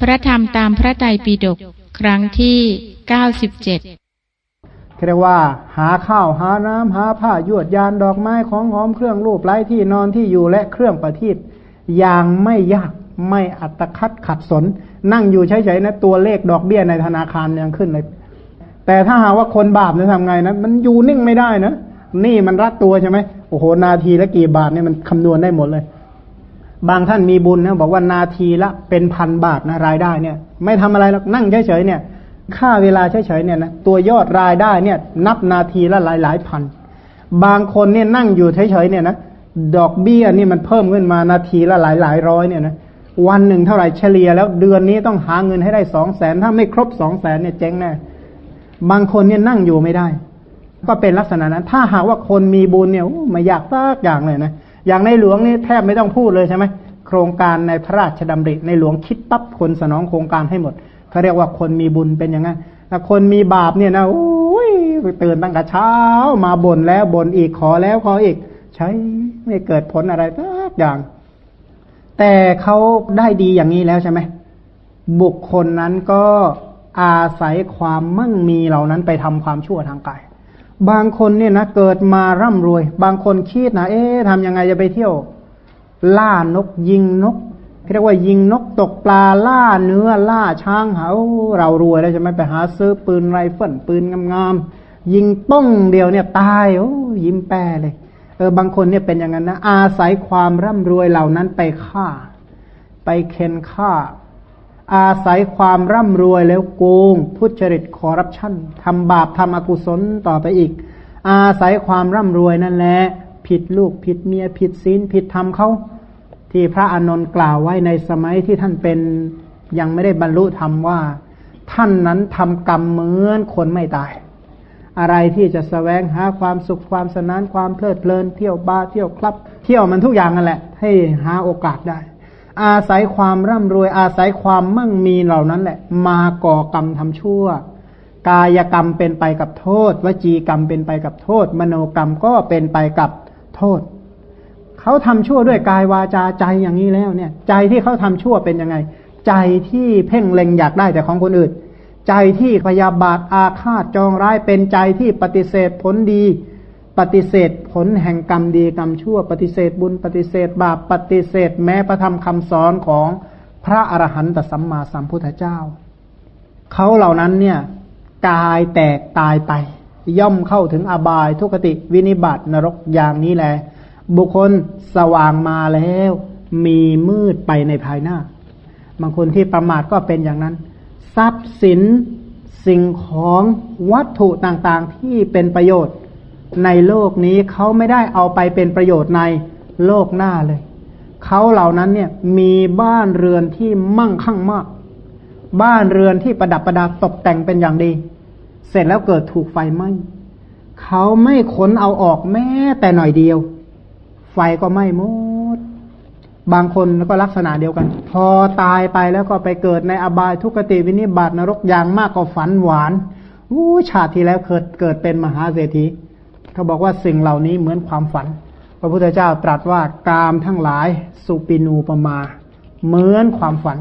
พระธรรมตามพระไตรปิฎกครั้งที่เก้าสิบเจ็ดเรียกว่า หาข้าวหาน้ำหาผ้ายวดยานดอกไม้ของหอมเครื่องรูปไร้ที่นอนที่อยู่และเครื่องประทีปอย่างไม่ยากไม่อัตคัดขัดสน นั่งอยู่เฉยๆนะตัวเลขดอกเบี้ยในธนาคารยังขึ้นเลย แต่ถ้าหาว่าคนบาปจะทำไงนะ มันอยู่นิ่งไม่ได้นะนี่มันรัดตัวใช่ไหมโอ้โหนาทีละกี่บาทเนี่ยมันคำนวณได้หมดเลย บางท่านมีบุญนะบอกว่านาทีละเป็นพันบาทนะรายได้เนี่ย ไม่ทำอะไรหรอกนั่งเฉยๆเนี่ยค่าเวลาเฉยๆเนี่ยนะตัวยอดรายได้เนี่ย นับนาทีละหลายหลายพัน บางคนเนี่ยนั่งอยู่เฉยๆเนี่ยนะดอกเบี้ยนี่มันเพิ่มขึ้นมานาทีละหลายหลายร้อยเนี่ยนะวันหนึ่งเท่าไหร่เฉลี่ยแล้วเดือนนี้ต้องหาเงินให้ได้สองแสนถ้าไม่ครบสองแสนเนี่ยเจ๊งแน่บางคนเนี่ยนั่งอยู่ไม่ได้ ก็เป็นลักษณะนั้น ถ้าหากว่าคนมีบุญเนี่ยไม่อยากสักอย่างเลยนะ อย่างในหลวงนี่แทบไม่ต้องพูดเลยใช่ไหมโครงการในพระราชดำริในหลวงคิดปั๊บคนสนองโครงการให้หมดเขาเรียกว่าคนมีบุญเป็นอย่างนั้นถ้าคนมีบาปเนี่ยนะโอ้ยตื่นตั้งแต่เช้า มาบ่นแล้วบ่นอีกขอแล้วขออีก ใช้ไม่เกิดผลอะไรสักอย่าง แต่เขาได้ดีอย่างนี้แล้วใช่ไหมบุคคลนั้นก็อาศัยความมั่งมีเหล่านั้นไปทำความชั่วทางกาย บางคนเนี่ยนะเกิดมาร่ำรวย บางคนคิดนะเอ๊ะทำยังไงจะไปเที่ยว ล่านกยิงนกเรียกว่ายิงนกตกปลาล่าเนื้อล่าช้างเหาเรารวยแล้วจะไม่ไปหาซื้อปืนไรเฟิลปืนงามๆยิงป้องเดียวเนี่ยตายโอ้ยิ้มแป้เลยเออบางคนเนี่ยเป็นอย่างนั้นนะอาศัยความร่ำรวยเหล่านั้นไปฆ่า ไปเค้นฆ่า อาศัยความร่ำรวยแล้วโกงทุจริตคอร์รัปชันทำบาปทำอกุศลต่อไปอีก อาศัยความร่ำรวยนั่นแหละผิดลูกผิดเมียผิดศีลผิดธรรมเขาที่พระอานนท์กล่าวไว้ในสมัยที่ท่านเป็นยังไม่ได้บรรลุธรรมว่า ท่านนั้นทำกรรมเหมือนคนไม่ตาย อะไรที่จะสแสวงหาความสุขความสนานความเพลิดเพลินเที่ยวบาร์เที่ยวคลับ เที่ยวมันทุกอย่างนั่นแหละ ให้หาโอกาสได้ อาศัยความร่ำรวย อาศัยความมั่งมีเหล่านั้นแหละ มาก่อกรรมทำชั่ว กายกรรมเป็นไปกับโทษ วจีกรรมเป็นไปกับโทษ มโนกรรมก็เป็นไปกับโทษ เขาทำชั่วด้วยกายวาจาใจอย่างนี้แล้วเนี่ย ใจที่เขาทำชั่วเป็นยังไง ใจที่เพ่งเล็งอยากได้แต่ของคนอื่น ใจที่พยาบาทอาฆาตจองร้ายเป็นใจที่ปฏิเสธผลดี ปฏิเสธผลแห่งกรรมดีกรรมชั่ว ปฏิเสธบุญ ปฏิเสธบาปปฏิเสธแม้ประธรรมคำสอนของพระอรหันตสัมมาสัมพุทธเจ้า เขาเหล่านั้นเนี่ยกายแตกตายไป ย่อมเข้าถึงอบายทุกติวินิบัตินรกอย่างนี้แหละบุคคลสว่างมาแล้ว มีมืดไปในภายหน้า บางคนที่ประมาทก็เป็นอย่างนั้น ทรัพย์สินสิ่งของวัตถุต่างๆที่เป็นประโยชน์ ในโลกนี้เขาไม่ได้เอาไปเป็นประโยชน์ในโลกหน้าเลย เขาเหล่านั้นเนี่ยมีบ้านเรือนที่มั่งคั่งมาก บ้านเรือนที่ประดับประดาตกแต่งเป็นอย่างดี เสร็จแล้วเกิดถูกไฟไหม้เขาไม่ขนเอาออกแม้แต่หน่อยเดียว ไฟก็ไหม้หมด บางคนก็ลักษณะเดียวกัน พอตายไปแล้วก็ไปเกิดในอบายทุกติวินิบาตนรกอย่างมากก็ฝันหวานอู้ชาติที่แล้วเกิดเกิดเป็นมหาเศรษฐี เขาบอกว่าสิ่งเหล่านี้เหมือนความฝัน พระพุทธเจ้าตรัสว่ากามทั้งหลายสุปินูปมา เหมือนความฝัน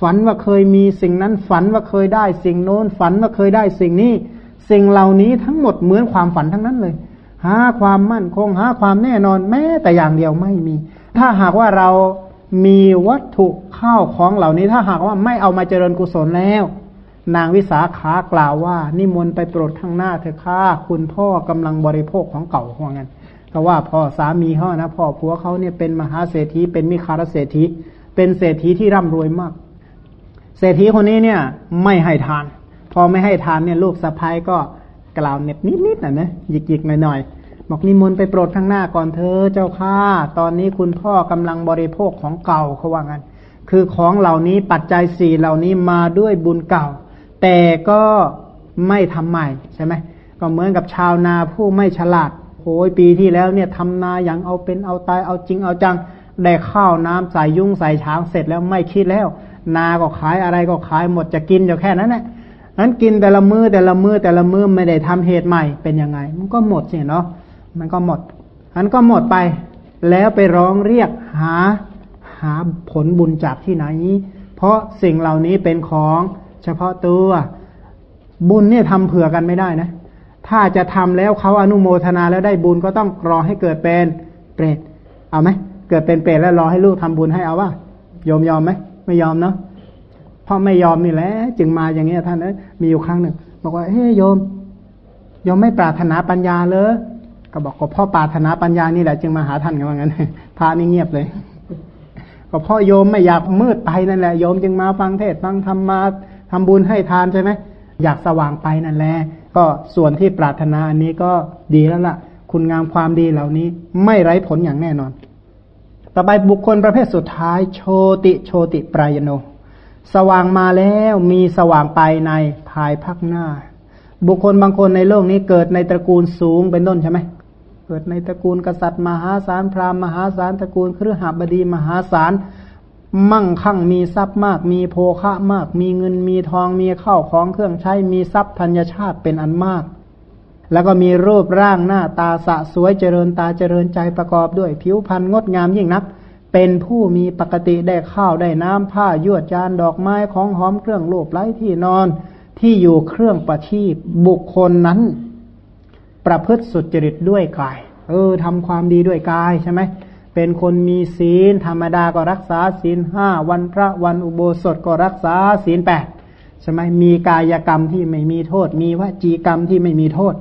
ฝันว่าเคยมีสิ่งนั้นฝันว่าเคยได้ สิ่งโน้นฝันว่าเคยได้สิ่งนี้ สิ่งเหล่านี้ทั้งหมดเหมือนความฝันทั้งนั้นเลย หาความมั่นคงหาความแน่นอนแม้แต่อย่างเดียวไม่มี ถ้าหากว่าเรามีวัตถุข้าวของเหล่านี้ ถ้าหากว่าไม่เอามาเจริญกุศลแล้ว นางวิสาขากล่าวว่า นิมนต์ไปโปรดข้างหน้าเถอะข้าคุณพ่อกำลังบริโภคของเก่าว่างั้นก็ว่าพ่อสามีเขานะพ่อผัวเขาเนี่ยเป็นมหาเศรษฐีเป็นมิคารเศรษฐี เป็นเศรษฐีที่ร่ำรวยมาก เศรษฐีคนนี้เนี่ย ไม่ให้ทาน พอไม่ให้ทานเนี่ยลูกสะพ้ายก็กล่าวเน็บนิดๆน่ะนะหยิกๆหน่อยๆบอกนิมนต์ไปโปรดข้างหน้าก่อนเธอเจ้าข้าตอนนี้คุณพ่อกำลังบริโภคของเก่าเขาว่างั้นคือของเหล่านี้ปัจจัยสี่เหล่านี้มาด้วยบุญเก่า แต่ก็ไม่ทำใหม่ใช่ไหมก็เหมือนกับชาวนาผู้ไม่ฉลาดโอ้ยปีที่แล้วเนี่ยทำนาอย่างเอาเป็นเอาตายเอาจริงเอาจังได้ข้าวน้ำใส่ยุ่งใส่ช้างเสร็จแล้วไม่คิดแล้ว นาก็ขายอะไรก็ขายหมดจะกินอยู่แค่นั้นแหละนั้นกินแต่ละมือแต่ละมือแต่ละมือไม่ได้ทำเหตุใหม่เป็นยังไง มันก็หมดสิเนาะมันก็หมดอันก็หมดไป แล้วไปร้องเรียกหาหาผลบุญจากที่ไหน เพราะสิ่งเหล่านี้เป็นของ พาะตัว บุญเนี่ยทำเผื่อกันไม่ได้นะ ถ้าจะทำแล้วเขาอนุโมทนาแล้วได้บุญก็ต้องรอให้เกิดเป็นเปรตเอาไหมเกิดเป็นเปรตแล้วรอให้ลูกทำบุญให้เอาว่ายอมยอมไหมไม่ยอมเนาะเพราะไม่ยอมนี่แหละจึงมาอย่างเงี้ยท่านเอ้ยมีอยู่ครั้งหนึ่งบอกว่าเฮ้ยโยมโยมไม่ปรารถนาปัญญาเลยก็บอกก็พ่อปรารถนาปัญญานี่แหละจึงมาหาท่านกันว่างั้นพระนี่เงียบเลย ก็พ่อโยมไม่อยากมืดไปนั่นแหละโยมจึงมาฟังเทศฟังธรรมมา ทำบุญให้ทานใช่ไหมอยากสว่างไปนั่นแหละก็ส่วนที่ปรารถนาอันนี้ก็ดีแล้วล่ะ คุณงามความดีเหล่านี้ไม่ไร้ผลอย่างแน่นอน ต่อไปบุคคลประเภทสุดท้ายโชติโชติปรายโน สว่างมาแล้วมีสว่างไปในภายภาคหน้า บุคคลบางคนในโลกนี้เกิดในตระกูลสูงเป็นต้นใช่ไหมเกิดในตระกูลกษัตริย์มหาศาลพราหมณ์มหาศาลตระกูลเครือหบดีมหาศาล มั่งคั่งมีทรัพย์มาก มีโภคะมาก มีเงินมีทองมีข้าวของเครื่องใช้มีทรัพย์ธัญชาติเป็นอันมาก แล้วก็มีรูปร่างหน้าตาสะสวยเจริญตาเจริญใจประกอบด้วย ผิวพรรณงดงามยิ่งนัก เป็นผู้มีปกติได้ข้าวได้น้ำผ้ายวดจานดอกไม้ของหอมเครื่องโลบไล้ที่นอน ที่อยู่เครื่องประชีพบุคคลนั้น ประพฤติสุจริตด้วยกาย เออทำความดีด้วยกายใช่ไหม เป็นคนมีศีล ธรรมดาก็รักษาศีลห้าวันพระวันอุโบสถก็รักษาศีลแปดใช่ไหมมีกายกรรมที่ไม่มีโทษ มีวจีกรรมที่ไม่มีโทษ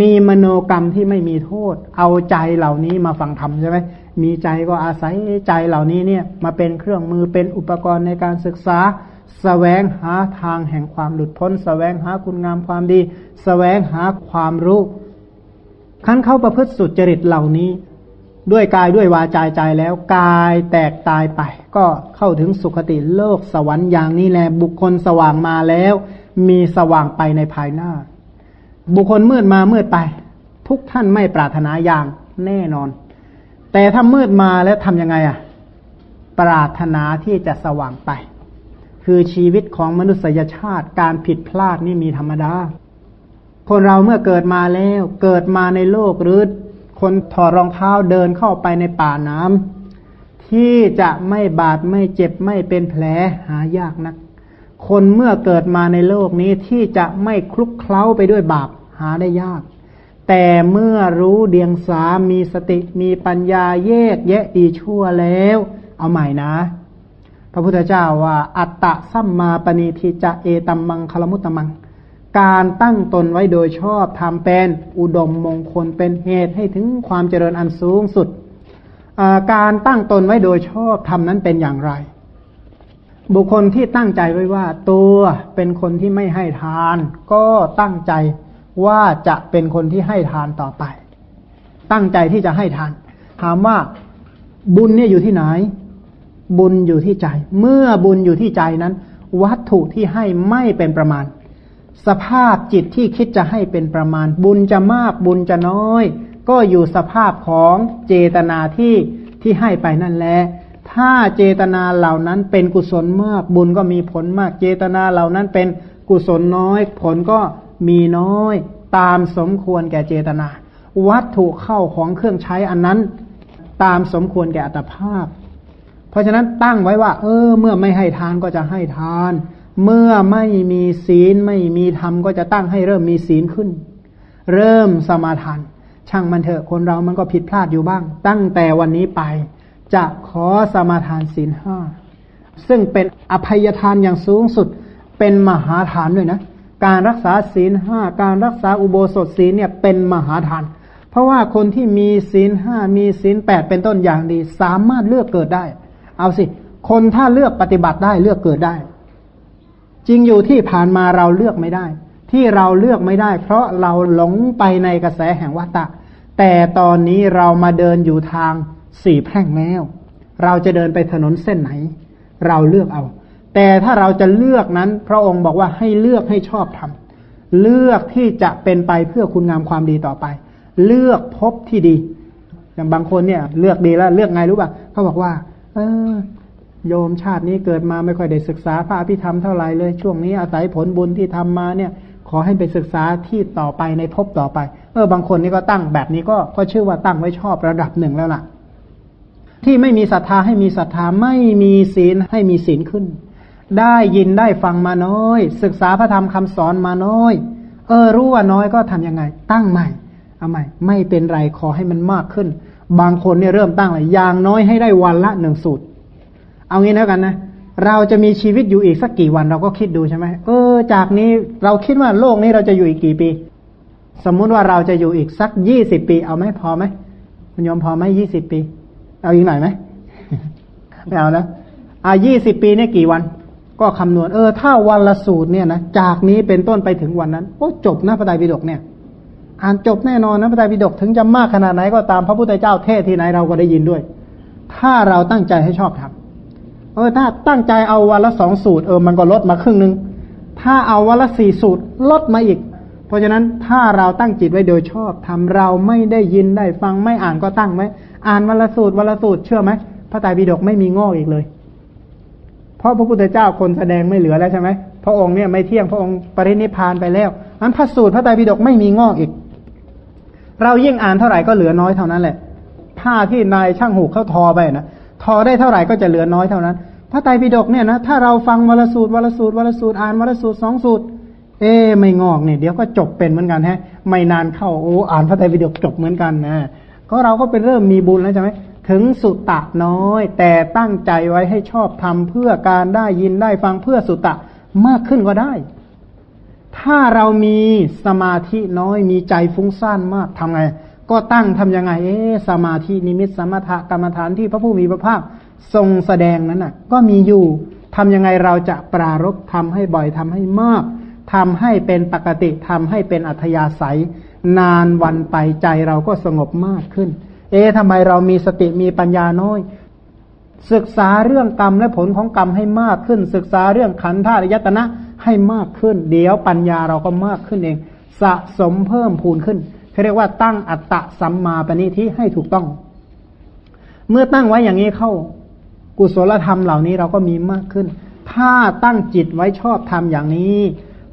มีมโนกรรมที่ไม่มีโทษ เอาใจเหล่านี้มาฟังธรรมใช่ไหมมีใจก็อาศัยใจเหล่านี้เนี่ยมาเป็นเครื่องมือเป็นอุปกรณ์ในการศึกษาสแสวงหาทางแห่งความหลุดพ้นสแสวงหาคุณงามความดีสแสวงหาความรู้ขั้นเข้าประพฤติสุจริตเหล่านี้ ด้วยกายด้วยวาจาใจแล้วกายแตกตายไป ก็เข้าถึงสุคติโลกสวรรค์อย่างนี้แหละบุคคลสว่างมาแล้ว มีสว่างไปในภายหน้า บุคคลมืดมามืดไป ทุกท่านไม่ปรารถนาอย่างแน่นอน แต่ถ้ามืดมาแล้วทำยังไงอะ ปรารถนาที่จะสว่างไป คือชีวิตของมนุษยชาติการผิดพลาดนี่มีธรรมดาคนเราเมื่อเกิดมาแล้ว เกิดมาในโลกหรือ คนถอดรองเท้าเดินเข้าไปในป่าน้ำที่จะไม่บาดไม่เจ็บไม่เป็นแผลหายากนัก คนเมื่อเกิดมาในโลกนี้ที่จะไม่คลุกเคล้าไปด้วยบาปหาได้ยาก แต่เมื่อรู้เดียงสามีสติมีปัญญาแยกแยะดีชั่วแล้ว เอาใหม่นะ พระพุทธเจ้าว่า อัตตะสัมมาปณีทิจะเอตัมมังคลมุตตมัง การตั้งตนไว้โดยชอบทำเป็นอุดมมงคลเป็นเหตุให้ถึงความเจริญอันสูงสุด การตั้งตนไว้โดยชอบทำนั้นเป็นอย่างไร บุคคลที่ตั้งใจไว้ว่า ตัวเป็นคนที่ไม่ให้ทาน ก็ตั้งใจว่าจะเป็นคนที่ให้ทานต่อไป ตั้งใจที่จะให้ทาน ถามว่าบุญเนี่ยอยู่ที่ไหน บุญอยู่ที่ใจ เมื่อบุญอยู่ที่ใจนั้น วัตถุที่ให้ไม่เป็นประมาณ สภาพจิตที่คิดจะให้เป็นประมาณ บุญจะมากบุญจะน้อย ก็อยู่สภาพของเจตนาที่ที่ให้ไปนั่นแหละถ้าเจตนาเหล่านั้นเป็นกุศลมาก บุญก็มีผลมาก เจตนาเหล่านั้นเป็นกุศลน้อย ผลก็มีน้อย ตามสมควรแก่เจตนา วัตถุเข้าของเครื่องใช้อันนั้น ตามสมควรแก่อัตภาพ เพราะฉะนั้นตั้งไว้ว่า เออ เมื่อไม่ให้ทานก็จะให้ทาน เมื่อไม่มีศีลไม่มีธรรมก็จะตั้งให้เริ่มมีศีลขึ้น เริ่มสมาทาน ช่างมันเถอะคนเรามันก็ผิดพลาดอยู่บ้าง ตั้งแต่วันนี้ไป จะขอสมาทานศีลห้าซึ่งเป็นอภัยทานอย่างสูงสุดเป็นมหาทานด้วยนะ การรักษาศีลห้าการรักษาอุโบสถศีลเนี่ยเป็นมหาทาน เพราะว่าคนที่มีศีลห้ามีศีลแปดเป็นต้นอย่างดี สามารถเลือกเกิดได้ เอาสิ คนถ้าเลือกปฏิบัติได้เลือกเกิดได้ จริงอยู่ที่ผ่านมาเราเลือกไม่ได้ ที่เราเลือกไม่ได้ เพราะเราหลงไปในกระแสแห่งวัฏฏะแต่ตอนนี้เรามาเดินอยู่ทางสี่แพร่งแล้ว เราจะเดินไปถนนเส้นไหน เราเลือกเอา แต่ถ้าเราจะเลือกนั้น พระองค์บอกว่าให้เลือกให้ชอบทำเลือกที่จะเป็นไปเพื่อคุณงามความดีต่อไป เลือกพบที่ดี อย่างบางคนเนี่ย เลือกดีแล้วเลือกไงรู้ป่ะเขาบอกว่า เออ โยมชาตินี้เกิดมาไม่ค่อยได้ศึกษาพระอภิธรรมเท่าไหร่เลย ช่วงนี้อาศัยผลบุญที่ทำมาเนี่ย ขอให้ไปศึกษาที่ต่อไปในภพต่อไป เออบางคนนี่ก็ตั้งแบบนี้ก็ก็ชื่อว่าตั้งไว้ชอบระดับหนึ่งแล้วล่ะ ที่ไม่มีศรัทธาให้มีศรัทธาไม่มีศีลให้มีศีลขึ้น ได้ยินได้ฟังมาน้อย ศึกษาพระธรรมคำสอนมาน้อย เออรู้ว่าน้อยก็ทํำยังไง ตั้งใหม่เอาใหม่ ไม่เป็นไรขอให้มันมากขึ้น บางคนเนี่ยเริ่มตั้งเลยอย่างน้อยให้ได้วันละหนึ่งสูตร เอางี้แล้วกันนะ เราจะมีชีวิตอยู่อีกสักกี่วันเราก็คิดดูใช่ไหมเออ จากนี้เราคิดว่าโลกนี้เราจะอยู่อีกกี่ปี สมมุติว่าเราจะอยู่อีกสักยี่สิบปี เอาไหมพอไหมมันยอมพอไหมยี่สิบปี เอาอีกหน่อยไหมไม่เอานะอ่ายี่สิบปีเนี่ยกี่วัน ก็คำนวณเออ ถ้าวันละสูตรเนี่ยนะจากนี้เป็นต้นไปถึงวันนั้นโอ้จบนะพระไตรปิฎกเนี่ยอ่านจบแน่นอนนะพระไตรปิฎกถึงจะมากขนาดไหนก็ตามพระพุทธเจ้าเทศที่ไหนเราก็ได้ยินด้วย ถ้าเราตั้งใจให้ชอบทำ เออถ้าตั้งใจเอาวันละสองสูตร เออมันก็ลดมาครึ่งหนึ่งถ้าเอาวันละสี่สูตรลดมาอีก เพราะฉะนั้นถ้าเราตั้งจิตไว้โดยชอบทำเราไม่ได้ยินได้ฟังไม่อ่านก็ตั้งไหมอ่านวันละสูตรวันละสูตรเชื่อไหมพระไตรปิฎกไม่มีงอกอีกเลย เพราะพระพุทธเจ้าคนแสดงไม่เหลือแล้วใช่ไหมพระองค์เนี่ยไม่เที่ยงพระองค์ปรินิพานไปแล้วนั้นพระสูตรพระไตรปิฎกไม่มีงอกอีก เรายิ่งอ่านเท่าไหร่ก็เหลือน้อยเท่านั้นแหละ ผ้าที่นายช่างหูเขาทอไปนะ ได้เท่าไหร่ก็จะเหลือน้อยเท่านั้น พระไตรปิฎกเนี่ยนะถ้าเราฟังวลสูตรวลสูตรวลสูตรอ่านวลสูตรสองสูตร เอ๊ไม่งอกเนี่ยเดี๋ยวก็จบเป็นเหมือนกันฮะ ไม่นานเข้าโอ้อ่านพระไตรปิฎกจบเหมือนกันนะก็เราก็เป็นเริ่มมีบุญแล้วใช่ไหมถึงสุตตะน้อย แต่ตั้งใจไว้ให้ชอบทำเพื่อการได้ยินได้ฟังเพื่อสุตตะมากขึ้นก็ได้ ถ้าเรามีสมาธิน้อยมีใจฟุ้งซ่านมากทำไง ก็ตั้งทํำยังไง เอ๊สมาธินิมิตสมถะกรรมฐานที่พระผู้มีพระภาคทรงแสดงนั้นน่ะ ก็มีอยู่ทำยังไงเราจะปรารบทำให้บ่อยทำให้มากทำให้เป็นปกติทำให้เป็นอัธยาศัย นานวันไปใจเราก็สงบมากขึ้น เอ๊ะทำไมเรามีสติมีปัญญาน้อย ศึกษาเรื่องกรรมและผลของกรรมให้มากขึ้น ศึกษาเรื่องขันธ์ธาตุยตนะให้มากขึ้น เดี๋ยวปัญญาเราก็มากขึ้นเอง สะสมเพิ่มพูนขึ้น เขาเรียกว่าตั้งอัตตะสัมมาปณิทิให้ถูกต้อง เมื่อตั้งไว้อย่างนี้เข้า กุศลธรรมเหล่านี้เราก็มีมากขึ้น ถ้าตั้งจิตไว้ชอบทำอย่างนี้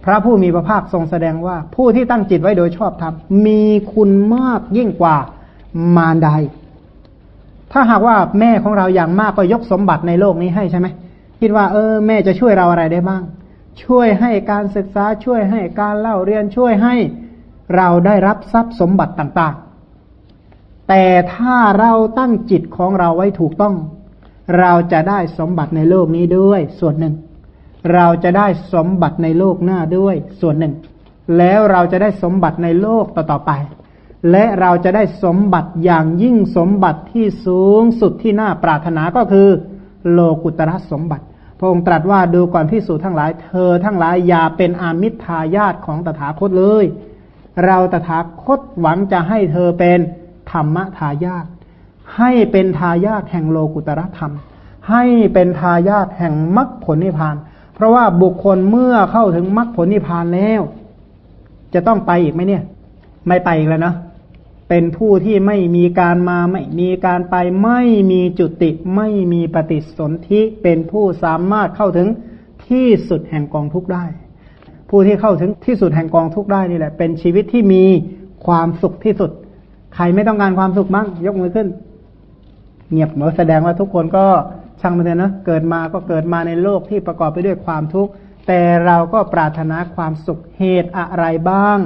พระผู้มีพระภาคทรงแสดงว่า ผู้ที่ตั้งจิตไว้โดยชอบทำมีคุณมากยิ่งกว่ามารใด ถ้าหากว่าแม่ของเราอย่างมากก็ยกสมบัติในโลกนี้ให้ใช่ไหมคิดว่าเออแม่จะช่วยเราอะไรได้บ้าง ช่วยให้การศึกษาช่วยให้การเล่าเรียนช่วยให้ เราได้รับทรัพย์สมบัติต่างๆ แต่ถ้าเราตั้งจิตของเราไว้ถูกต้อง เราจะได้สมบัติในโลกนี้ด้วยส่วนหนึ่ง เราจะได้สมบัติในโลกหน้าด้วยส่วนหนึ่ง แล้วเราจะได้สมบัติในโลกต่อๆไป และเราจะได้สมบัติอย่างยิ่งสมบัติที่สูงสุดที่น่าปรารถนาก็คือ โลกุตระสมบัติพระองค์ตรัสว่าดูก่อนพิสูจทั้งหลาย เธอทั้งหลายอย่าเป็นอามิตรทายาทของตถาคตเลย เราตถาคตหวังจะให้เธอเป็นธรรมทายาทให้เป็นทายาทแห่งโลกุตรธรรม ให้เป็นทายาทแห่งมรรคผลนิพพาน เพราะว่าบุคคลเมื่อเข้าถึงมรรคผลนิพพานแล้ว จะต้องไปอีกไหมเนี่ย ไม่ไปอีกแล้วนะเป็นผู้ที่ไม่มีการมาไม่มีการไปไม่มีจุติไม่มีปฏิสนธิเป็นผู้สามารถเข้าถึงที่สุดแห่งกองทุกได้ ผู้ที่เข้าถึงที่สุดแห่งกองทุกได้นี่แหละ เป็นชีวิตที่มีความสุขที่สุด ใครไม่ต้องการความสุขบ้งยกมือขึ้น เงียบเหมือนแสดงว่าทุกคนก็ช่างมันเถอะนะเกิดมาก็เกิดมาในโลกที่ประกอบไปด้วยความทุกข์แต่เราก็ปรารถนาความสุขเหตุอะไรบ้าง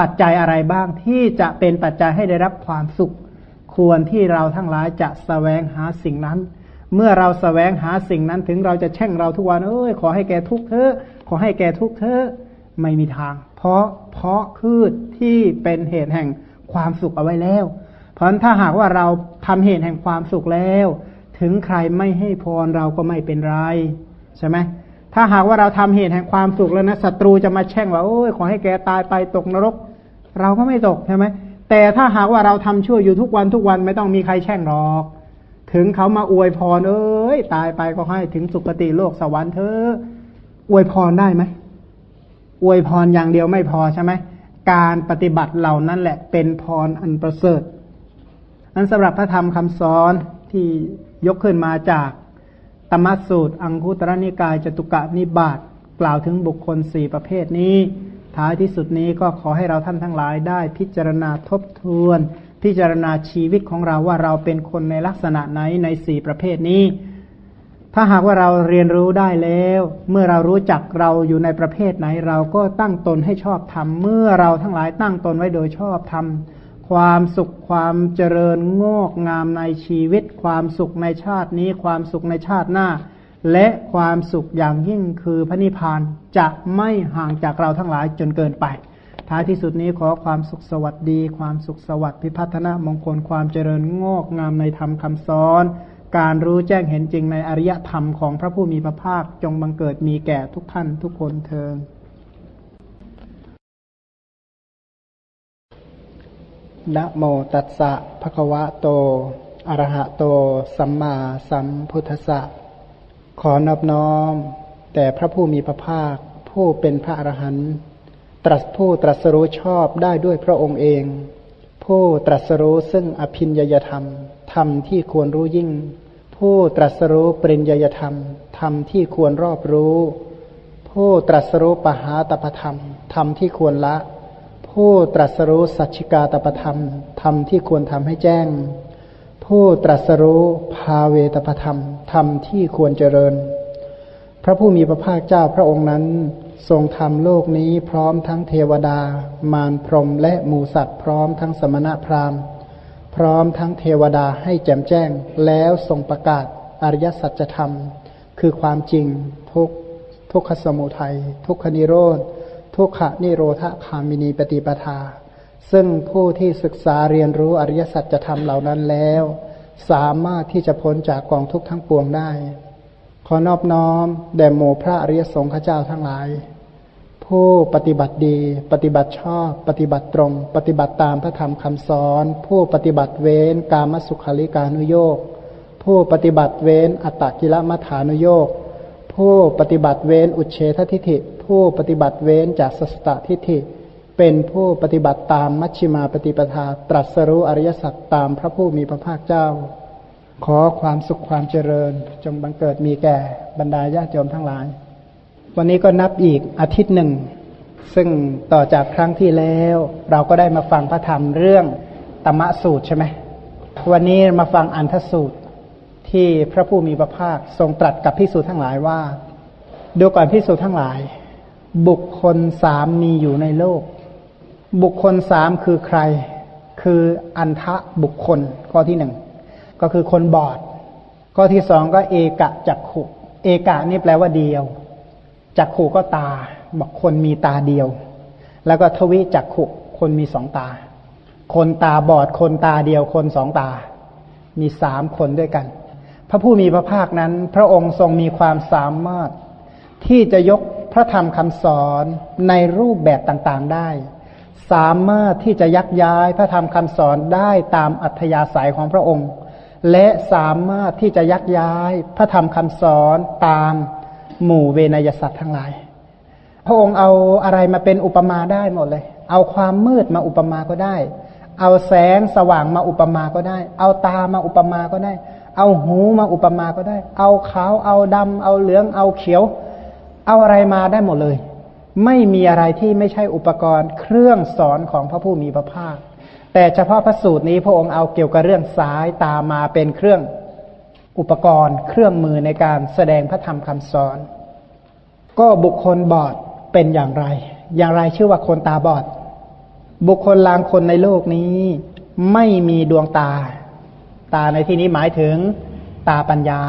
ปัจจัยอะไรบ้างที่จะเป็นปัจจัยให้ได้รับความสุข ควรที่เราทั้งหลายจะสแสวงหาสิ่งนั้น เมื่อเราสแสวงหาสิ่งนั้นถึงเราจะแช่งเราทุกวันเอ้ยขอให้แกทุกข์เถอะ ขอให้แกทุกข์เถอไม่มีทาง เพราะเพราะคืดที่เป็นเหตุแห่งความสุขเอาไว้แล้ว เพราะฉะนั้นถ้าหากว่าเราทำเหตุแห่งความสุขแล้ว ถึงใครไม่ให้พรเราก็ไม่เป็นไรใช่ไหมถ้าหากว่าเราทำเหตุแห่งความสุขแล้วนะศัตรูจะมาแช่งว่าโอ้ยขอให้แกตายไปตกนรก เราก็ไม่ตกใช่ไหมแต่ถ้าหากว่าเราทำชั่วอยู่ทุกวันทุกวันไม่ต้องมีใครแช่งหรอก ถึงเขามาอวยพรเอ้ยตายไปก็ให้ถึงสุคติโลกสวรรค์เธอ อวยพรได้ไหมอวยพรอย่างเดียวไม่พอใช่ไหมการปฏิบัติเหล่านั้นแหละเป็นพรอันประเสริฐนั้นสำหรับพระธรรมคำสอนที่ยกขึ้นมาจากตมสูตร อังคุตรนิกายจตุกะนิบาตกล่าวถึงบุคคลสี่ประเภทนี้ ท้ายที่สุดนี้ก็ขอให้เราท่านทั้งหลายได้พิจารณาทบทวน พิจารณาชีวิตของเราว่าเราเป็นคนในลักษณะไหนในสี่ประเภทนี้ ถ้าหากว่าเราเรียนรู้ได้แล้ว เมื่อเรารู้จักเราอยู่ในประเภทไหน เราก็ตั้งตนให้ชอบทำเมื่อเราทั้งหลายตั้งตนไว้โดยชอบทำความสุขความเจริญงอกงามในชีวิต ความสุขในชาตินี้ ความสุขในชาติหน้า และความสุขอย่างยิ่งคือพระนิพพานจะไม่ห่างจากเราทั้งหลายจนเกินไป ท้ายที่สุดนี้ขอความสุขสวัสดี ความสุขสวัสดิ์พิพัฒนมงคลความเจริญงอกงามในธรรมคำสอน การรู้แจ้งเห็นจริงในอริยธรรมของพระผู้มีพระภาคจงบังเกิดมีแก่ทุกท่านทุกคนเทอนะโมตัสสะภะคะวะโต อะระหะโต สัมมาสัมพุทธะขอนอบน้อม แต่พระผู้มีพระภาค ผู้เป็นพระอรหันต์ตรัสผู้ตรัสรู้ชอบได้ด้วยพระองค์เอง ผู้ตรัสรู้ซึ่งอภินยยธรรม ธรรมที่ควรรู้ยิ่ง ผู้ตรัสรู้ปริญญยธรรมธรรมที่ควรรอบรู้ ผู้ตรัสรู้ปหาตปธรรมธรรมที่ควรละ ผู้ตรัสรู้สัจจิกาตปธรรมธรรมที่ควรทำให้แจ้ง ผู้ตรัสรู้ภาเวตปธรรมธรรมที่ควรเจริญ พระผู้มีพระภาคเจ้าพระองค์นั้น ทรงทำโลกนี้พร้อมทั้งเทวดามารพรหมและหมูสัตว์พร้อมทั้งสมณะพราหมณ์ พร้อมทั้งเทวดาให้แจ่มแจ้ง แล้วทรงประกาศอริยสัจธรรม คือความจริงทุกทุกขสมุทัย ทุกขนิโรธ ทุกขนิโรธคามินีปฏิปทา ซึ่งผู้ที่ศึกษาเรียนรู้อริยสัจธรรมเหล่านั้นแล้ว สามารถที่จะพ้นจากกองทุกข์ทั้งปวงได้ ขอนอบน้อมแด่หมู่พระอริยสงฆ์ข้าเจ้าทั้งหลาย ผู้ปฏิบัติดี ปฏิบัติชอบ ปฏิบัติตรง ปฏิบัติตามพระธรรมคำสอน ผู้ปฏิบัติเว้นกามสุขาริการนุโยกผู้ปฏิบัติเว้นอัตตกิลมัฐานุโยกผู้ปฏิบัติเว้นอุเฉททิฏฐิ ผู้ปฏิบัติเว้นจากสัสตทิฏฐิ เป็นผู้ปฏิบัติตามมัชฌิมาปฏิปทา ตรัสรู้อริยสัจตามพระผู้มีพระภาคเจ้า ขอความสุขความเจริญ จงบังเกิดมีแก่บรรดาญาติโยมทั้งหลาย วันนี้ก็นับอีกอาทิตย์หนึ่ง ซึ่งต่อจากครั้งที่แล้ว เราก็ได้มาฟังพระธรรมเรื่องตมะสูตรใช่ไหมวันนี้มาฟังอันทสูตรที่พระผู้มีพระภาคทรงตรัสกับพิสูจน์ทั้งหลายว่า ดูก่อนพิสูจน์ทั้งหลาย บุคคลสามมีอยู่ในโลก บุคคลสามคือใคร คืออันทะบุคคลข้อที่หนึ่งก็คือคนบอด ข้อที่สองก็เอกะจักขุ เอกะนี่แปลว่าเดียว จักขู่ก็ตา บอกคนมีตาเดียว แล้วก็ทวิจักขุคนมีสองตา คนตาบอดคนตาเดียว คนสองตา มีสามคนด้วยกัน พระผู้มีพระภาคนั้น พระองค์ทรงมีความสามารถ ที่จะยกพระธรรมคำสอนในรูปแบบต่างๆได้ สามารถที่จะยักย้ายพระธรรมคำสอนได้ตามอัธยาศัยของพระองค์ และสามารถที่จะยักย้ายพระธรรมคำสอนตาม หมู่เวนยสัตว์ทั้งหลาย พระองค์เอาอะไรมาเป็นอุปมาได้หมดเลย เอาความมืดมาอุปมาก็ได้ เอาแสงสว่างมาอุปมาก็ได้ เอาตามาอุปมาก็ได้ เอาหูมาอุปมาก็ได้ เอาขาว เอาดำเอาเหลือง เอาเขียว เอาอะไรมาได้หมดเลย ไม่มีอะไรที่ไม่ใช่อุปกรณ์เครื่องสอนของพระผู้มีพระภาค แต่เฉพาะพระสูตรนี้พระองค์เอาเกี่ยวกับเรื่องสายตามาเป็นเครื่อง อุปกรณ์เครื่องมือในการแสดงพระธรรมคำสอน ก็บุคคลบอดเป็นอย่างไร อย่างไรชื่อว่าคนตาบอด บุคคลลางคนในโลกนี้ ไม่มีดวงตา ตาในที่นี้หมายถึงตาปัญญา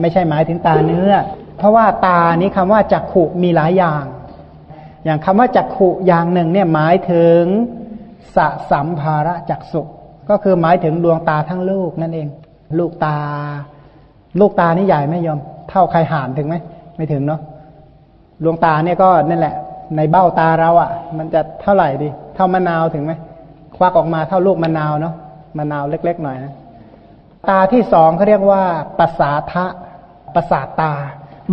ไม่ใช่หมายถึงตาเนื้อ เพราะว่าตานี้คำว่าจักขุมีหลายอย่าง อย่างคำว่าจักขุอย่างหนึ่งเนี่ยหมายถึงสะสัมภาระจักสุก็คือหมายถึงดวงตาทั้งลูกนั่นเอง ลูกตา ลูกตานี่ใหญ่ไหมยอม เท่าใครหานถึงไหมไม่ถึงเนาะดวงตาเนี่ยก็นั่นแหละ ในเบ้าตาเราอะ่ะ มันจะเท่าไหร่ดี เท่ามะนาวถึงไหมควักออกมาเท่าลูกมะนาวเนาะมะนาวเล็ก ๆ หน่อยนะตาที่สองเขาเรียกว่าประสาทะประสาทตา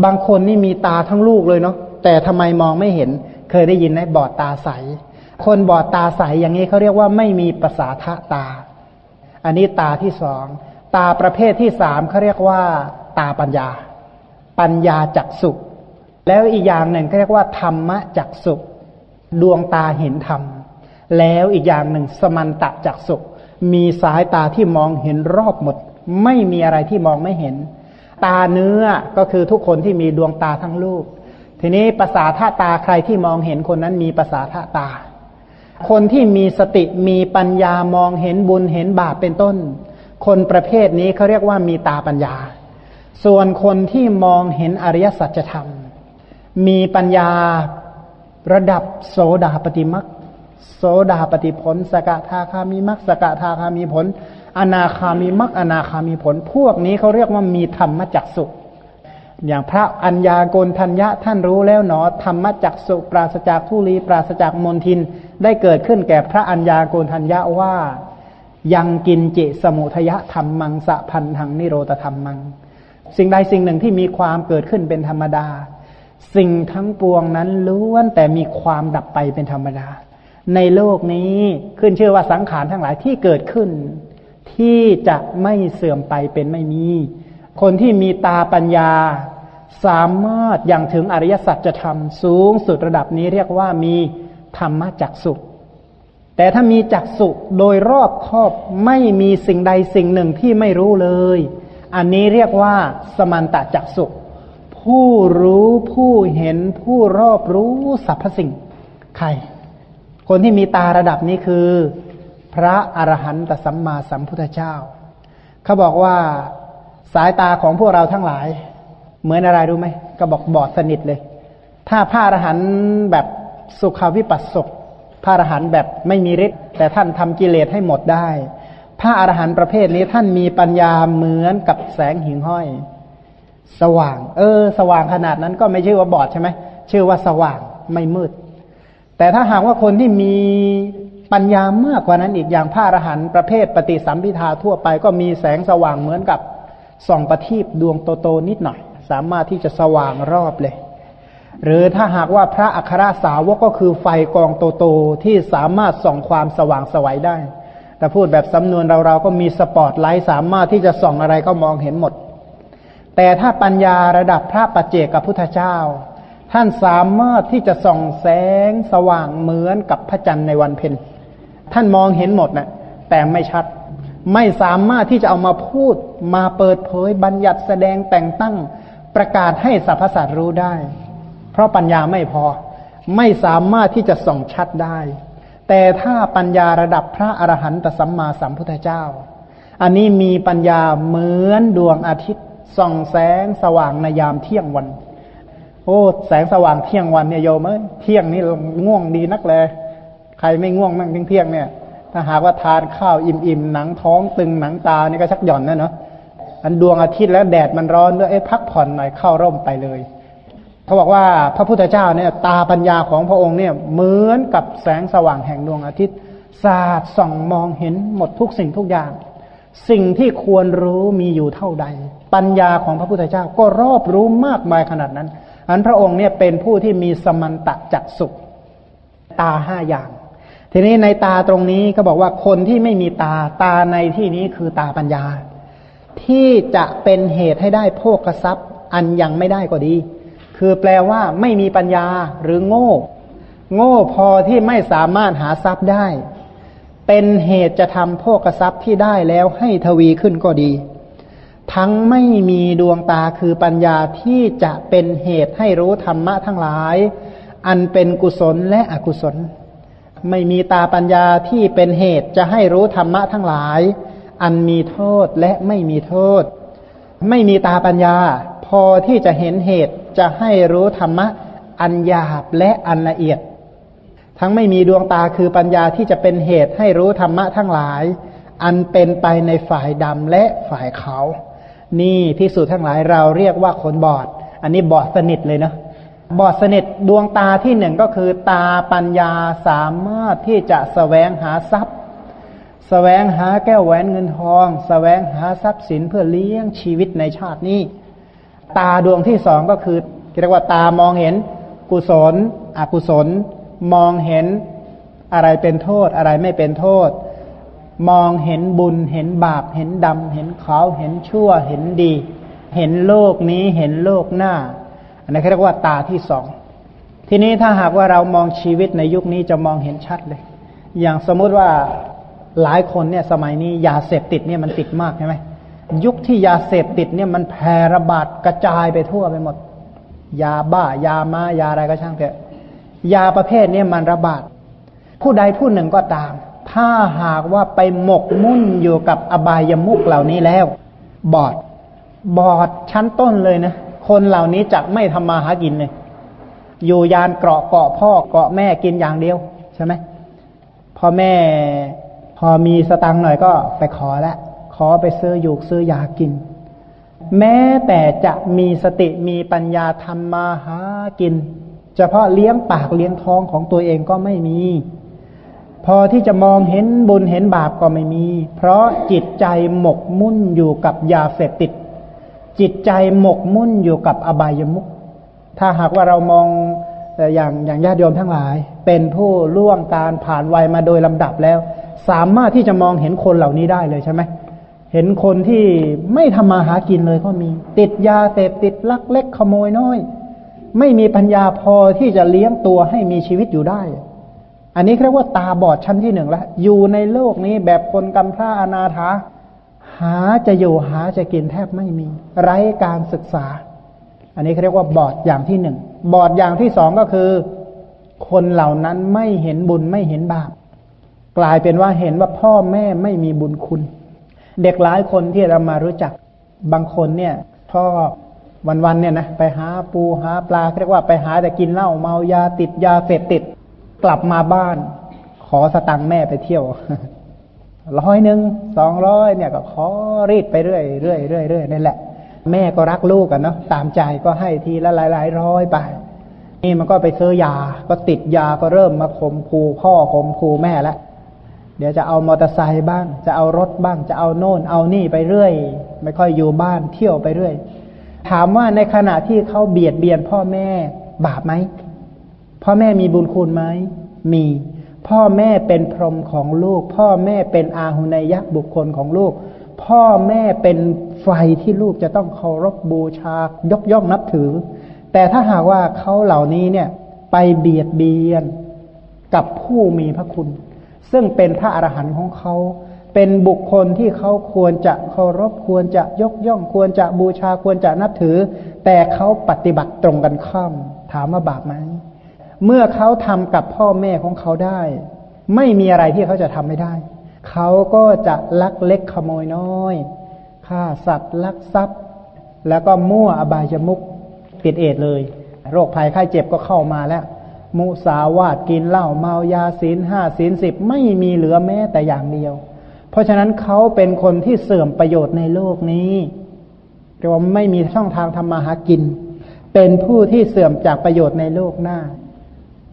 บางคนนี่มีตาทั้งลูกเลยเนาะแต่ทำไมมองไม่เห็น เคยได้ยินไหมบอดตาใส คนบอดตาใสอย่างนี้เขาเรียกว่าไม่มีประสาทะตา อันนี้ตาที่สอง ตาประเภทที่สามเขาเรียกว่า ตาปัญญา ปัญญาจักสุแล้วอีกอย่างหนึ่งเขาเรียกว่า ธรรมะจักสุดวงตาเห็นธรรม แล้วอีกอย่างหนึ่งสมันตะจักสุมีสายตาที่มองเห็นรอบหมด ไม่มีอะไรที่มองไม่เห็น ตาเนื้อก็คือทุกคนที่มีดวงตาทั้งลูก ทีนี้ภาษาท่าตาใครที่มองเห็นคนนั้นมีภาษาท่าตา คนที่มีสติมีปัญญามองเห็นบุญเห็นบาปเป็นต้น คนประเภทนี้เขาเรียกว่ามีตาปัญญา ส่วนคนที่มองเห็นอริยสัจธรรม มีปัญญาระดับโสดาปฏิมักโสดาปฏิผล สกทาคามีมักสกทาคามีผล อนาคามีมักอนาคามีผล พวกนี้เขาเรียกว่ามีธรรมจักสุอย่างพระอัญญาโกนทัญญะท่านรู้แล้วหนอธรรมจักสุปราศจากทุลีปราศจากมนทินได้เกิดขึ้นแก่พระอัญญาโกนทัญญะว่า ยังกินจิสมุทยธรรมมังสะพันธังนิโรธธรรมมัง สิ่งใดสิ่งหนึ่งที่มีความเกิดขึ้นเป็นธรรมดา สิ่งทั้งปวงนั้นล้วนแต่มีความดับไปเป็นธรรมดา ในโลกนี้ขึ้นชื่อว่าสังขารทั้งหลายที่เกิดขึ้น ที่จะไม่เสื่อมไปเป็นไม่มี คนที่มีตาปัญญา สามารถอย่างถึงอริยสัจจะทำสูงสุดระดับนี้เรียกว่ามีธรรมจักสุ แต่ถ้ามีจักสุโดยรอบครอบไม่มีสิ่งใดสิ่งหนึ่งที่ไม่รู้เลย อันนี้เรียกว่าสมันตจักสุผู้รู้ผู้เห็นผู้รอบรู้สรรพสิ่ง ใคร คนที่มีตาระดับนี้คือ พระอรหันตสัมมาสัมพุทธเจ้า เขาบอกว่าสายตาของพวกเราทั้งหลาย เหมือนอะไรรู้ไหมก็บอกบอดสนิทเลย ถ้าพระอรหันต์แบบสุขาวิปัสสก พระอรหันต์แบบไม่มีฤทธิ์แต่ท่านทำกิเลสให้หมดได้ พระอรหันต์ประเภทนี้ท่านมีปัญญาเหมือนกับแสงหิ่งห้อย สว่าง เออ สว่างขนาดนั้นก็ไม่ชื่อว่าบอดใช่ไหมชื่อว่าสว่างไม่มืด แต่ถ้าหากว่าคนที่มีปัญญามากกว่านั้นอีกอย่างพระอรหันต์ประเภทปฏิสัมพิทาทั่วไปก็มีแสงสว่างเหมือนกับส่องประทีปดวงโตๆนิดหน่อย สามารถที่จะสว่างรอบเลย หรือถ้าหากว่าพระอัครสาวกก็คือไฟกองโตๆที่สามารถส่องความสว่างสวัยได้ แต่พูดแบบสำนวนเราเราก็มีสปอตไลท์สามารถที่จะส่องอะไรก็มองเห็นหมด แต่ถ้าปัญญาระดับพระปัจเจกับพุทธเจ้า ท่านสามารถที่จะส่องแสงสว่างเหมือนกับพระจันทร์ในวันเพ็ญ ท่านมองเห็นหมดนะแต่ไม่ชัด ไม่สามารถที่จะเอามาพูดมาเปิดเผยบัญญัติแสดงแต่งตั้งประกาศให้สรรพสัตว์รู้ได้ เพราะปัญญาไม่พอ ไม่สามารถที่จะส่องชัดได้ แต่ถ้าปัญญาระดับพระอรหันตสัมมาสัมพุทธเจ้า อันนี้มีปัญญาเหมือนดวงอาทิตย์ส่องแสงสว่างในยามเที่ยงวัน โอ้ แสงสว่างเที่ยงวันเนี่ยโยมเอ้ยเที่ยงนี่ง่วงดีนักเลยใครไม่ง่วงนั่งเที่ยงเนี่ย ถ้าหากว่าทานข้าวอิ่มๆหนังท้องตึงหนังตานี่ก็ชักหย่อนนะเนาะอันดวงอาทิตย์แล้วแดดมันร้อนด้วยเอ้พักผ่อนหน่อยเข้าร่มไปเลย เขาบอกว่าพระพุทธเจ้าเนี่ยตาปัญญาของพระองค์เนี่ยเหมือนกับแสงสว่างแห่งดวงอาทิตย์สาดส่องมองเห็นหมดทุกสิ่งทุกอย่าง สิ่งที่ควรรู้มีอยู่เท่าใด ปัญญาของพระพุทธเจ้าก็รอบรู้มากมายขนาดนั้น อันพระองค์เนี่ยเป็นผู้ที่มีสมันตะจักสุขตาห้าอย่าง ทีนี้ในตาตรงนี้ก็บอกว่าคนที่ไม่มีตาตาในที่นี้คือตาปัญญา ที่จะเป็นเหตุให้ได้โภกทรัพย์ อันยังไม่ได้ก็ดี คือแปลว่าไม่มีปัญญาหรือโง่ โง่พอที่ไม่สามารถหาทรัพย์ได้ เป็นเหตุจะทำโภกทรัพย์ที่ได้แล้วให้ทวีขึ้นก็ดี ทั้งไม่มีดวงตาคือปัญญาที่จะเป็นเหตุให้รู้ธรรมะทั้งหลาย อันเป็นกุศลและอกุศล ไม่มีตาปัญญาที่เป็นเหตุจะให้รู้ธรรมะทั้งหลาย อันมีโทษและไม่มีโทษ ไม่มีตาปัญญา พอที่จะเห็นเหตุ จะให้รู้ธรรมะอันหยาบและอันละเอียด ทั้งไม่มีดวงตาคือปัญญาที่จะเป็นเหตุให้รู้ธรรมะทั้งหลาย อันเป็นไปในฝ่ายดำและฝ่ายขาวนี่พิสูจน์ทั้งหลายเราเรียกว่าคนบอด อันนี้บอดสนิทเลยเนาะบอดสนิทดวงตาที่หนึ่งก็คือ ตาปัญญาสามารถที่จะสแสวงหาทรัพย์สแสวงหาแก้วแหวนเงินทองสแสวงหาทรัพย์สินเพื่อเลี้ยงชีวิตในชาตินี้ ตาดวงที่สองก็คือเรียกว่าตามองเห็นกุศล อกุศล มองเห็นอะไรเป็นโทษอะไรไม่เป็นโทษ มองเห็นบุญเห็นบาป เห็นดำ เห็นขาวเห็นชั่วเห็นดี เห็นโลกนี้เห็นโลกหน้า อันนี้เขาเรียกว่าตาที่สองทีนี้ถ้าหากว่าเรามองชีวิตในยุคนี้จะมองเห็นชัดเลย อย่างสมมุติว่าหลายคนเนี่ยสมัยนี้ยาเสพติดเนี่ยมันติดมากใช่ไหม ยุคที่ยาเสพติดเนี่ยมันแพร่ระบาดกระจายไปทั่วไปหมด ยาบ้ายามายาอะไรก็ช่างเถอะ ยาประเภทนี้มันระบาด ผู้ใดผู้หนึ่งก็ตาม ถ้าหากว่าไปหมกมุ่นอยู่กับอบายมุกเหล่านี้แล้ว บอด บอดชั้นต้นเลยนะ คนเหล่านี้จะไม่ทำมาหากินเลย อยู่ยานเกาะเกาะพ่อเกาะแม่กินอย่างเดียวใช่ไหมพอแม่พอมีสตังหน่อยก็ไปขอแล้ว อไปซื้ออยู่ซื้อยากิน แม้แต่จะมีสติมีปัญญาทำมาหากิน เฉพาะเลี้ยงปากเลี้ยงท้องของตัวเองก็ไม่มี พอที่จะมองเห็นบุญเห็นบาปก็ไม่มี เพราะจิตใจหมกมุ่นอยู่กับยาเสพติด จิตใจหมกมุ่นอยู่กับอบายมุขถ้าหากว่าเรามองอย่างอย่างญาติโยมทั้งหลาย เป็นผู้ล่วงการผ่านวัยมาโดยลำดับแล้ว สามารถที่จะมองเห็นคนเหล่านี้ได้เลยใช่ไหม เห็นคนที่ไม่ทำมาหากินเลยก็มี ติดยาเสพติดลักเล็กขโมยน้อย ไม่มีปัญญาพอที่จะเลี้ยงตัวให้มีชีวิตอยู่ได้ อันนี้เรียกว่าตาบอดชั้นที่หนึ่งแล้วอยู่ในโลกนี้แบบคนกำพร้าอนาถาหาจะอยู่หาจะกินแทบไม่มี ไร้การศึกษา อันนี้เรียกว่าบอดอย่างที่หนึ่งบอดอย่างที่สองก็คือ คนเหล่านั้นไม่เห็นบุญไม่เห็นบาปกลายเป็นว่าเห็นว่าพ่อแม่ไม่มีบุญคุณ เด็กหลายคนที่เรามารู้จักบางคนเนี่ยพ่อวันๆเนี่ยนะไปหาปูหาปลาเรียกว่าไปหาแต่กินเหล้าเมายาติดยาเสพติด กลับมาบ้าน ขอสตังค์แม่ไปเที่ยวร้อยหนึ่งสองร้อยเนี่ยก็ขอรีดไปเรื่อยเรื่อยเรื่อยเรื่อยนี่แหละ แม่ก็รักลูกกันเนาะตามใจก็ให้ทีละหลายหลายร้อยไป นี่มันก็ไปซื้อยาก็ติดยาก็เริ่มมาข่มขู่พ่อข่มขู่แม่แล้ว เดี๋ยวจะเอามอเตอร์ไซค์บ้าง จะเอารถบ้าง จะเอาโน่น เอานี่ไปเรื่อย ไม่ค่อยอยู่บ้านเที่ยวไปเรื่อย ถามว่าในขณะที่เขาเบียดเบียนพ่อแม่บาปไหมพ่อแม่มีบุญคุณไหมมี พ่อแม่เป็นพรหมของลูก พ่อแม่เป็นอาหุนยักษ์บุคคลของลูก พ่อแม่เป็นไฟที่ลูกจะต้องเคารพบูชายกย่องนับถือ แต่ถ้าหากว่าเขาเหล่านี้เนี่ย ไปเบียดเบียนกับผู้มีพระคุณ ซึ่งเป็นพระอรหันต์ของเขา เป็นบุคคลที่เขาควรจะเคารพควรจะยกย่องควรจะบูชาควรจะนับถือ แต่เขาปฏิบัติตรงกันข้ามถามว่าบาปไหมเมื่อเขาทำกับพ่อแม่ของเขาได้ ไม่มีอะไรที่เขาจะทำไม่ได้ เขาก็จะลักเล็กขโมยน้อยฆ่าสัตว์ลักทรัพย์ แล้วก็มั่วอบายจมุกติดเอดเลย โรคภัยไข้เจ็บก็เข้ามาแล้ว มุสาวาทกินเหล้าเมายาศีลห้าศีลสิบไม่มีเหลือแม้แต่อย่างเดียว เพราะฉะนั้นเขาเป็นคนที่เสื่อมประโยชน์ในโลกนี้เรียกว่าไม่มีช่องทางทำมาหากิน เป็นผู้ที่เสื่อมจากประโยชน์ในโลกหน้า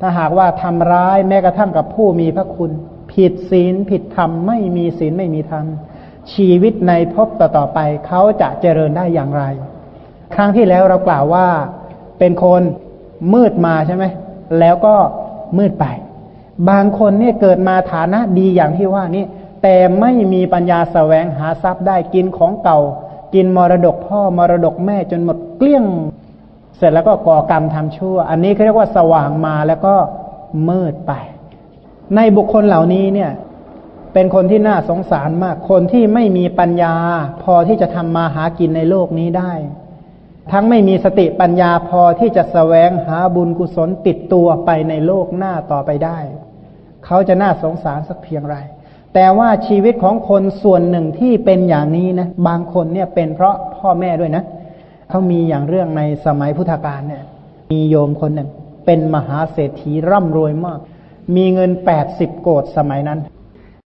ถ้าหากว่าทำร้ายแม้กระทั่งกับผู้มีพระคุณ ผิดศีลผิดธรรมไม่มีศีลไม่มีธรรมชีวิตในภพต่อๆไปเขาจะเจริญได้อย่างไร ครั้งที่แล้วเรากล่าวว่าเป็นคนมืดมาใช่ไหม แล้วก็มืดไป บางคนเนี่ยเกิดมาฐานะดีอย่างที่ว่านี่แต่ไม่มีปัญญาสแสวงหาทรัพย์ได้กินของเก่า กินมรดกพ่อมรดกแม่จนหมดเกลี้ยง เสร็จแล้วก็ก่อกรรมทำชั่ว อันนี้เขาเรียกว่าสว่างมาแล้วก็มืดไป ในบุคคลเหล่านี้เนี่ย เป็นคนที่น่าสงสารมาก คนที่ไม่มีปัญญาพอที่จะทำมาหากินในโลกนี้ได้ ทั้งไม่มีสติปัญญาพอที่จะสแสวงหาบุญกุศลติดตัวไปในโลกหน้าต่อไปได้ เขาจะน่าสงสารสักเพียงไร แต่ว่าชีวิตของคนส่วนหนึ่งที่เป็นอย่างนี้นะ บางคนเนี่ยเป็นเพราะพ่อแม่ด้วยนะ เขามีอย่างเรื่องในสมัยพุทธกาลเนี่ย มีโยมคนหนึ่ง เป็นมหาเศรษฐีร่ำรวยมาก มีเงินแปดสิบโกดสมัยนั้น